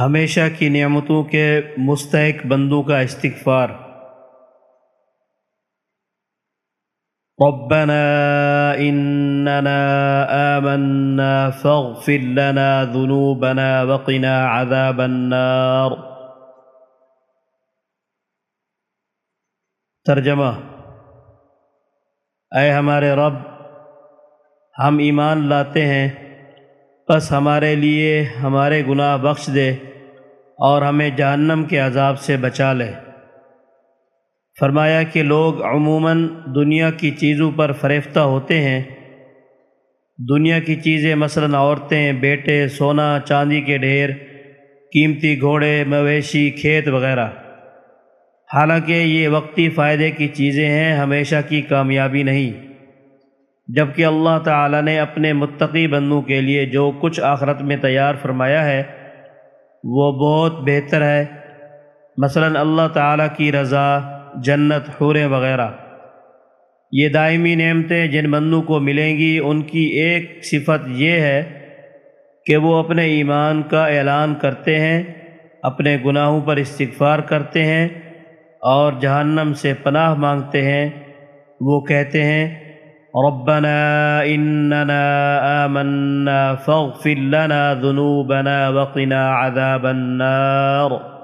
ہمیشہ کی نعمتوں کے مستحق بندوں کا استغفار۔ ربنا اننا آمنا فاغفر لنا ذنوبنا وقنا عذاب النار۔ ترجمہ اے ہمارے رب، ہم ایمان لاتے ہیں بس ہمارے لیے ہمارے گناہ بخش دے اور ہمیں جہنم کے عذاب سے بچا لے۔ فرمایا کہ لوگ عموماً دنیا کی چیزوں پر فریفتہ ہوتے ہیں۔ دنیا کی چیزیں مثلاً عورتیں، بیٹے، سونا، چاندی کے ڈھیر، قیمتی گھوڑے، مویشی، کھیت وغیرہ۔ حالانکہ یہ وقتی فائدے کی چیزیں ہیں، ہمیشہ کی کامیابی نہیں۔ جبکہ اللہ تعالی نے اپنے متقی بندوں کے لیے جو کچھ آخرت میں تیار فرمایا ہے، وہ بہت بہتر ہے۔ مثلا اللہ تعالیٰ کی رضا، جنت حوریں وغیرہ۔ یہ دائمی نعمتیں جن بندوں کو ملیں گی، ان کی ایک صفت یہ ہے کہ وہ اپنے ایمان کا اعلان کرتے ہیں، اپنے گناہوں پر استغفار کرتے ہیں اور جہنم سے پناہ مانگتے ہیں۔ وہ کہتے ہیں ربنا اننا آمنا فاغفر لنا ذنوبنا وقنا عذاب النار.